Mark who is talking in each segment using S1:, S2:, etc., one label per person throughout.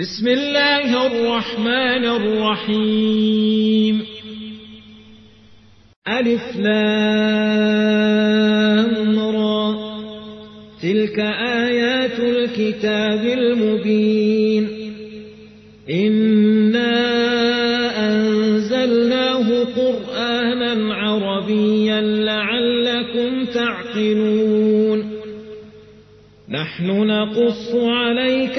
S1: بسم الله الرحمن الرحيم. ألف لام را. تلك آيات الكتاب المبين. إنا أنزلناه قرآنا عربيا لعلكم تعقلون. نحن نقص عليك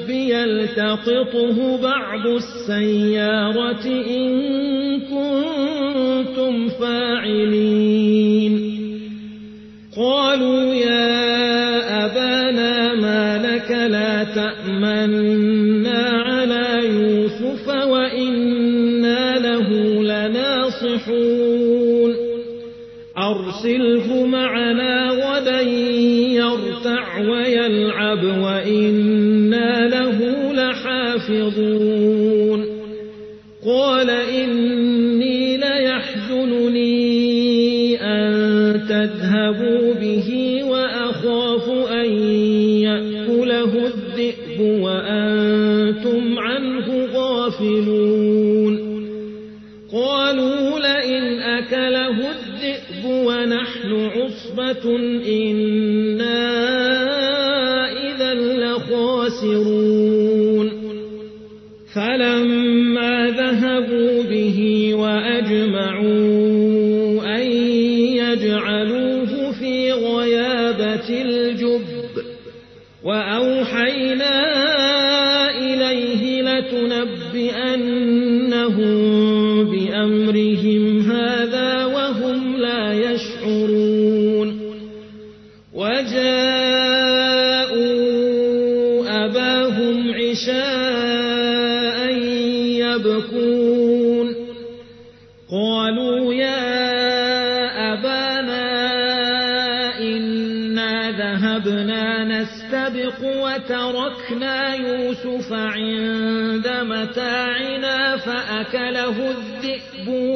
S1: يلتقطه بعض السيارة إن كنتم فاعلين. قالوا يا أبانا ما لك لا تأمنا على يوسف وإنا له لناصحون. أرسله معنا غدا يرتع ويلعب وإنا لحافظون قال إني ليحزنني أن تذهبوا به وأخاف أن يأكله الذئب وأنتم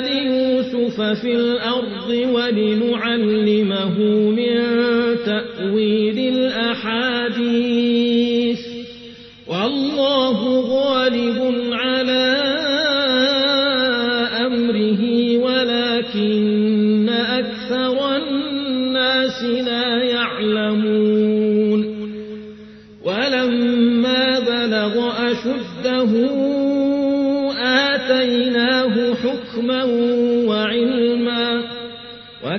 S1: ليوسف في الأرض ولنعلمه من تأويل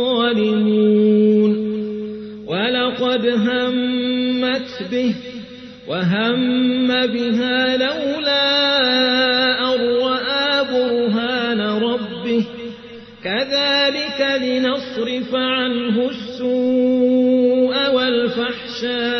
S1: الظالمون. ولقد همت به وهم بها لولا رأى برهان ربه. كذلك لنصرف عنه السوء والفحشاء.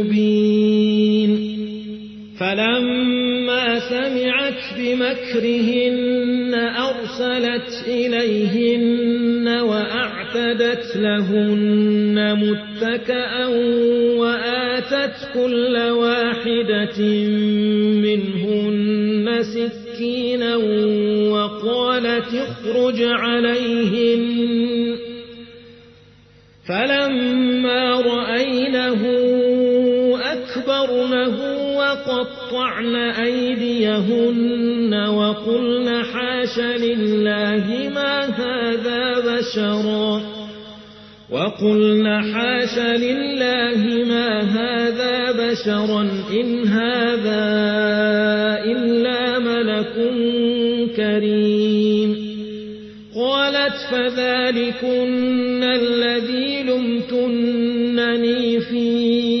S1: فلما سمعت بمكرهن أرسلت إليهن وأعتدت لهن متكأ وآتت كل واحدة منهن سكينا وقالت اخرج عليهم فلما رأينه أكبرنه وقطعن أيديهن وقلن حاش لله ما هذا بشرا وقلن حاش لله ما هذا بشرا إن هذا إلا ملك كريم. قالت فذلكن الذي لمتنني فيه.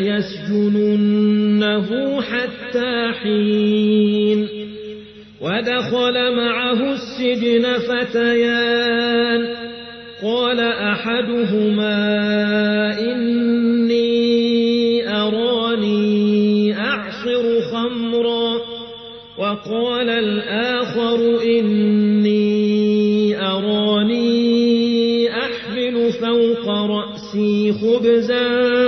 S1: ليسجننه حتى حين ودخل معه السجن فتيان قال أحدهما إني أراني أعصر خمرا وقال الآخر إني أراني أحمل فوق رأسي خبزا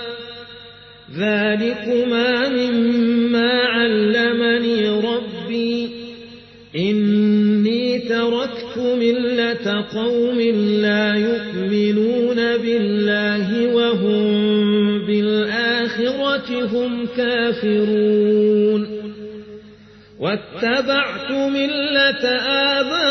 S1: ذلكما مما علمني ربي إني تركت ملة قوم لا يؤمنون بالله وهم بالآخرة هم كافرون واتبعت ملة آبائي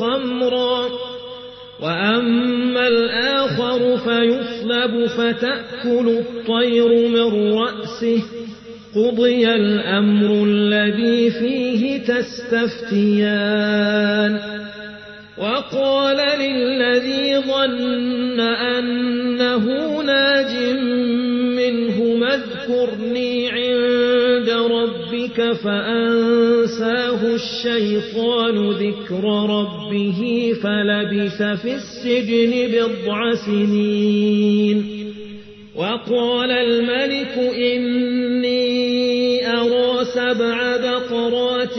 S1: خمرا. وأما الآخر فيصلب فتأكل الطير من رأسه. قضي الأمر الذي فيه تستفتيان. وقال للذي ظن أنه ناج منه اذكرني عند ربك فأنساه الشيطان ذكر ربه فلبث في السجن بضع سنين. وقال الملك إني أرى سبع بقرات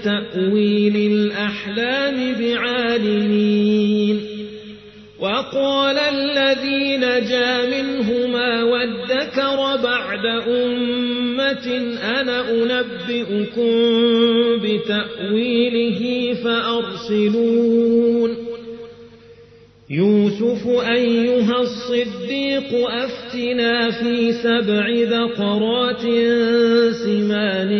S1: نحن بتأويل الأحلام بعالمين. وقال الذي نجا منهما وادكر بعد أمة أنا أنبئكم بتأويله فأرسلون. يوسف أيها الصديق أفتنا في سبع بقرات سمان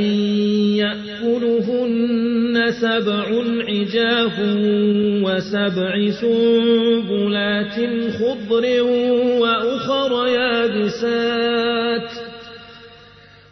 S1: يأكلهن سبع عجاف وسبع سنبلات خضر وأخر يابسات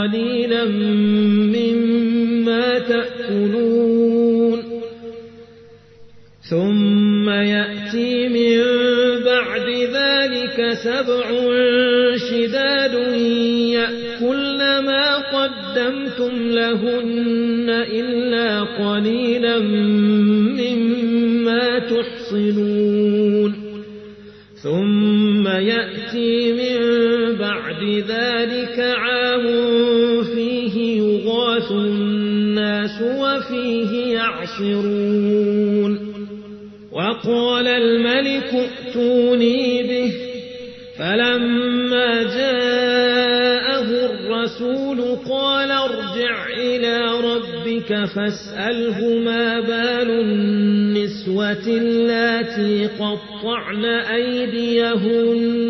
S1: قليلا مما تأكلون. ثم يأتي من بعد ذلك سبع شداد يأكلن ما قدمتم لهن إلا قليلا مما تحصنون. ثم يأتي من بعد ذلك عام يغاث الناس وفيه يعصرون وقال الملك ائتوني به فلما جاءه الرسول قال ارجع إلى ربك فاسأله ما بال النسوة اللاتي قطعن أيديهن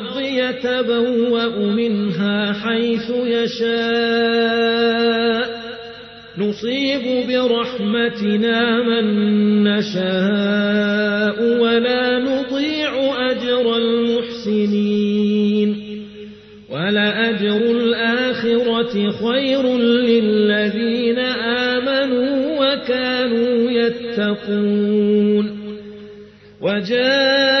S1: يتبوأ منها حيث يشاء. نصيب برحمتنا من نشاء ولا نضيع أجر المحسنين. ولأجر الآخرة خير للذين آمنوا وكانوا يتقون. وجاء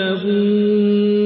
S1: انقلبوا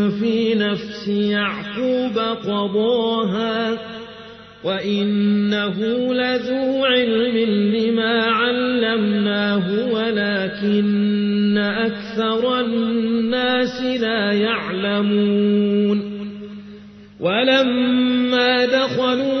S1: قضاها وإنه لذو علم لما علمناه ولكن أكثر الناس لا يعلمون. ولما دخلوا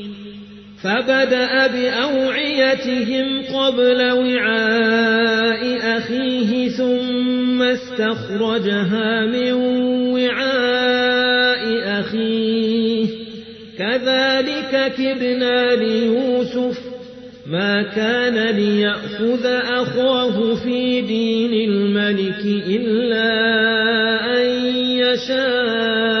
S1: فبدأ بأوعيتهم قبل وعاء أخيه ثم استخرجها من وعاء أخيه. كذلك كدنا ليوسف ما كان ليأخذ أخاه في دين الملك إلا أن يشاء.